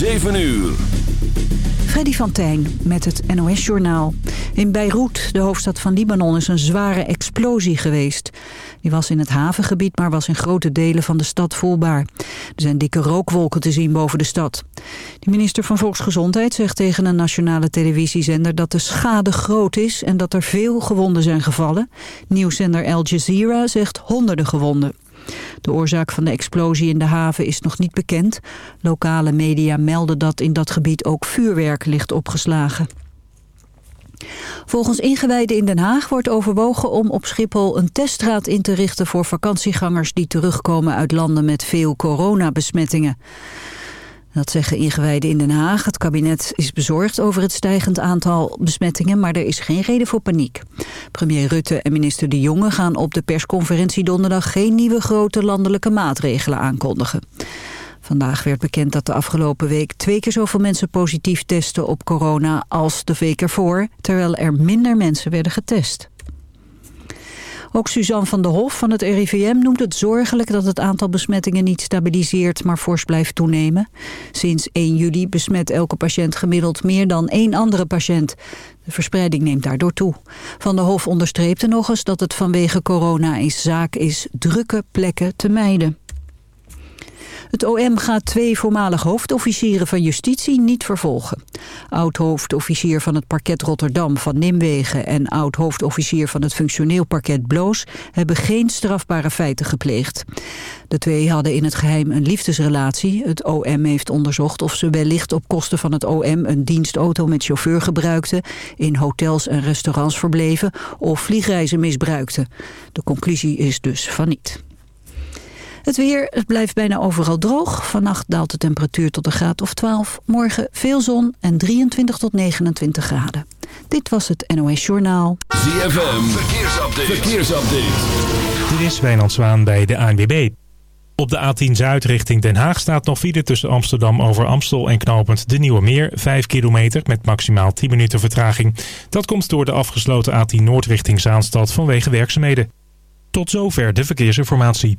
7 uur. Freddy van met het NOS-journaal. In Beirut, de hoofdstad van Libanon, is een zware explosie geweest. Die was in het havengebied, maar was in grote delen van de stad voelbaar. Er zijn dikke rookwolken te zien boven de stad. De minister van Volksgezondheid zegt tegen een nationale televisiezender... dat de schade groot is en dat er veel gewonden zijn gevallen. Nieuwszender Al Jazeera zegt honderden gewonden. De oorzaak van de explosie in de haven is nog niet bekend. Lokale media melden dat in dat gebied ook vuurwerk ligt opgeslagen. Volgens ingewijden in Den Haag wordt overwogen om op Schiphol een teststraat in te richten voor vakantiegangers die terugkomen uit landen met veel coronabesmettingen. Dat zeggen ingewijden in Den Haag. Het kabinet is bezorgd over het stijgend aantal besmettingen... maar er is geen reden voor paniek. Premier Rutte en minister De Jonge gaan op de persconferentie donderdag... geen nieuwe grote landelijke maatregelen aankondigen. Vandaag werd bekend dat de afgelopen week twee keer zoveel mensen positief testen op corona als de week ervoor, terwijl er minder mensen werden getest. Ook Suzanne van der Hof van het RIVM noemt het zorgelijk dat het aantal besmettingen niet stabiliseert, maar fors blijft toenemen. Sinds 1 juli besmet elke patiënt gemiddeld meer dan één andere patiënt. De verspreiding neemt daardoor toe. Van der Hof onderstreepte nog eens dat het vanwege corona eens zaak is drukke plekken te mijden. Het OM gaat twee voormalig hoofdofficieren van justitie niet vervolgen. Oud-hoofdofficier van het parket Rotterdam van Nimwegen... en oud-hoofdofficier van het functioneel parket Bloos... hebben geen strafbare feiten gepleegd. De twee hadden in het geheim een liefdesrelatie. Het OM heeft onderzocht of ze wellicht op kosten van het OM... een dienstauto met chauffeur gebruikten... in hotels en restaurants verbleven of vliegreizen misbruikten. De conclusie is dus van niet. Het weer, het blijft bijna overal droog. Vannacht daalt de temperatuur tot een graad of 12. Morgen veel zon en 23 tot 29 graden. Dit was het NOS Journaal. ZFM, verkeersupdate. verkeersupdate. Dit is Wijnand Zwaan bij de ANWB. Op de A10 Zuid richting Den Haag staat nog file tussen Amsterdam over Amstel en knooppunt De Nieuwe Meer. 5 kilometer met maximaal 10 minuten vertraging. Dat komt door de afgesloten A10 Noord richting Zaanstad vanwege werkzaamheden. Tot zover de verkeersinformatie.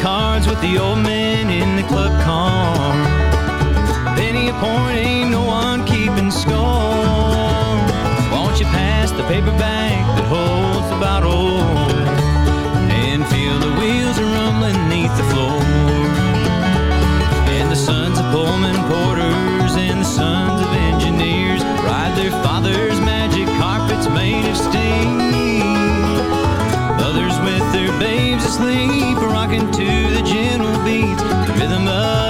cards with the old men in the club car. Penny a point, ain't no one keeping score. Won't you pass the paper bag that holds the bottle? Asleep, rocking to the gentle beat, the rhythm of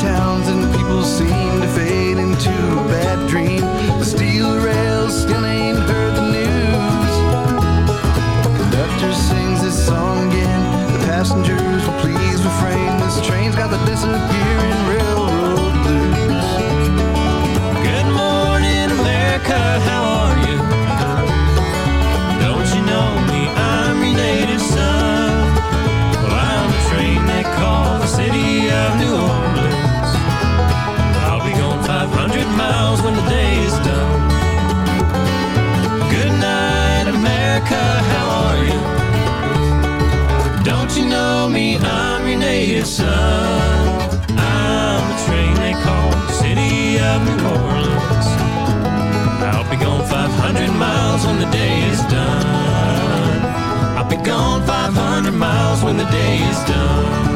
towns and people seem to fade into a bad dream. The steel America, how are you? Don't you know me? I'm your native son. I'm the train they call the City of New Orleans. I'll be gone 500 miles when the day is done. I'll be gone 500 miles when the day is done.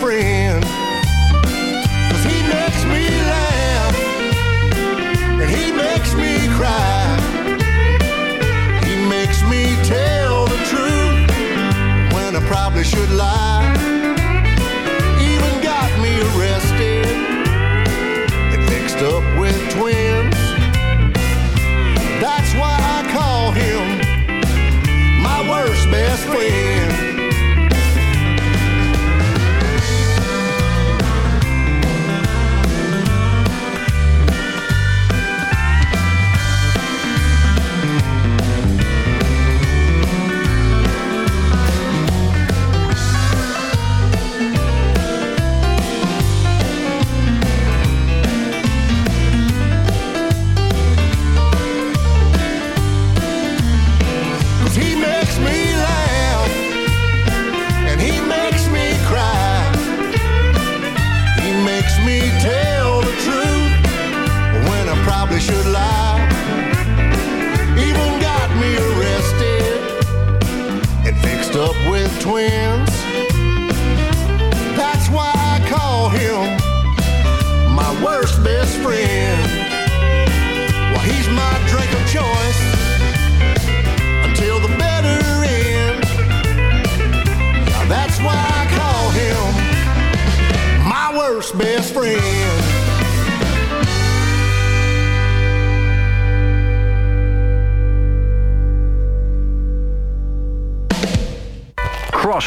friend Cause he makes me laugh And he makes me cry He makes me tell the truth When I probably should lie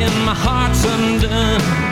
and my heart's undone.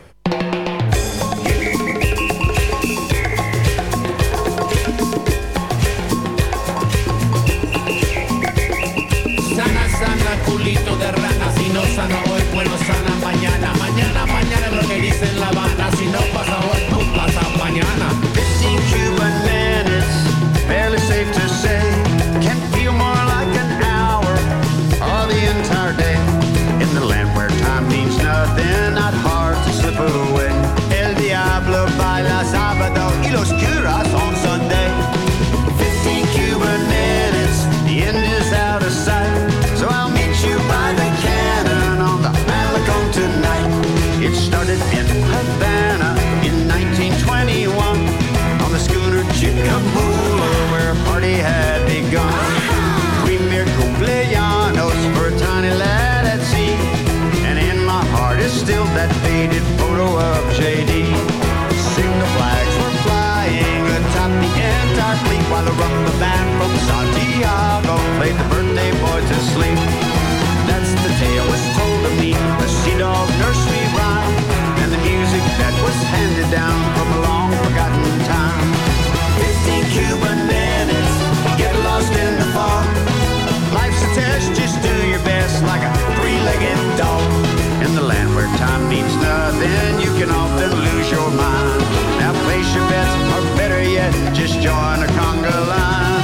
join a conga line.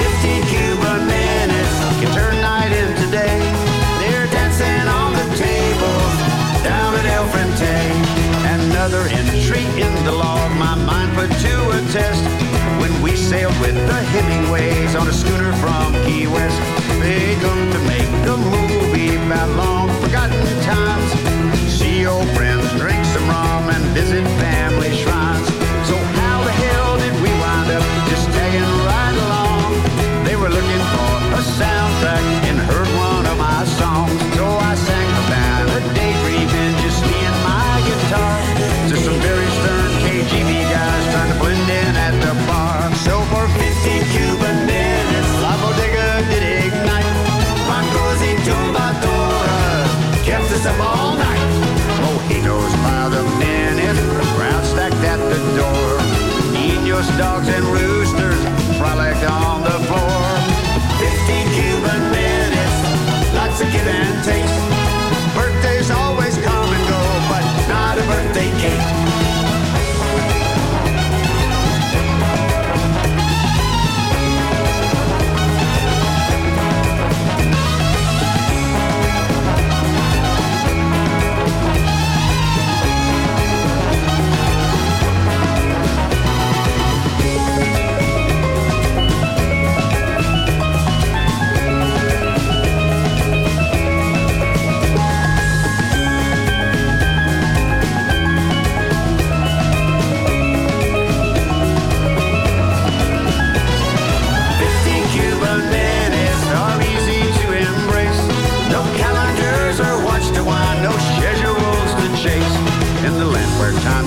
Fifteen Cuban minutes can turn night into day. They're dancing on the table down at El Frente. Another entry in the log, my mind put to a test. When we sailed with the Hemingways on a schooner from Key West, they come to make dogs and roosters frolic on the floor. 15 Cuban minutes, lots of give and take.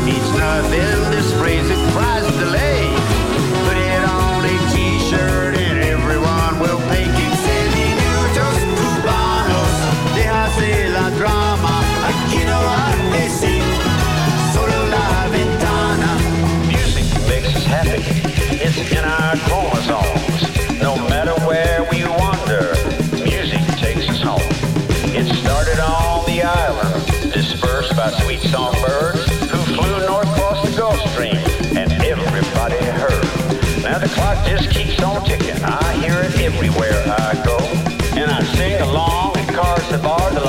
Each nothing. this phrase it tries delay. Put it on a t-shirt and everyone will it. pay. Quinceañeros, cubanos, déjase la drama. Aquí no hay sí, solo la ventana. Music makes us happy. It's in our chromosomes. No matter where we wander, music takes us home. It started on the island, dispersed by sweet songbirds. just keeps on ticking. I hear it everywhere I go. And I sing along in cars, the bar, the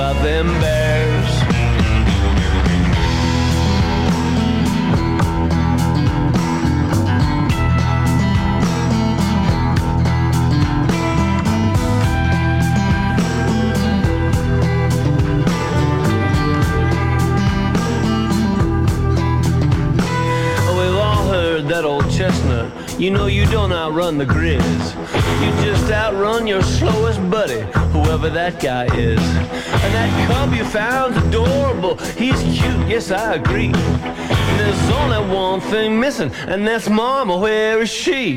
about them bears. Oh, that old chestnut. You know you don't outrun the grizz. You just outrun your slowest buddy whoever that guy is. And that cub you found adorable. He's cute, yes, I agree. And there's only one thing missing, and that's Mama. Where is she?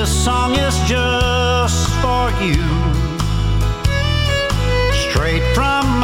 This song is just for you. Straight from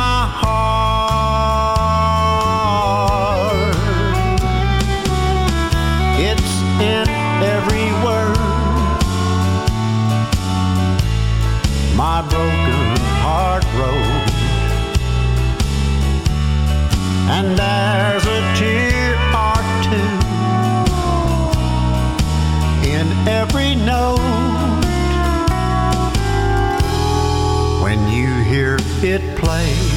it plays.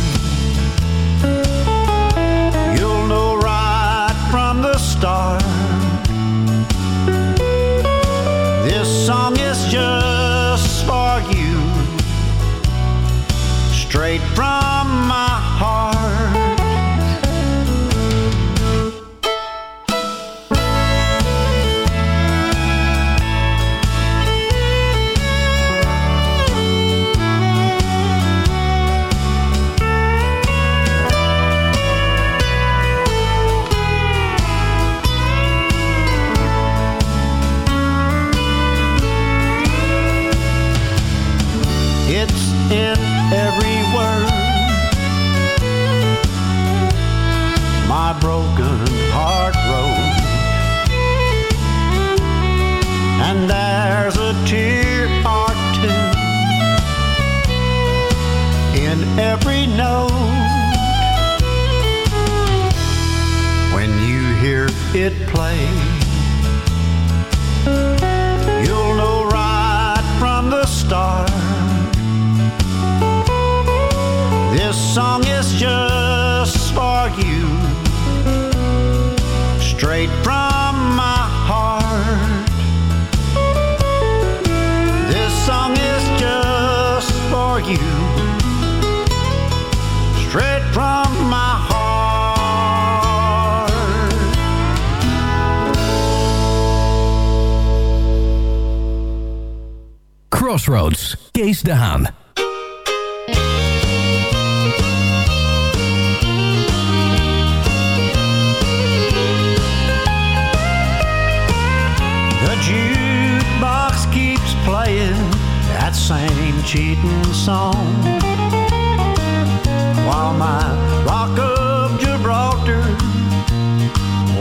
while my rock of Gibraltar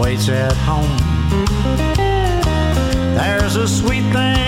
waits at home. There's a sweet thing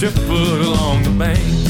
stripper along the bank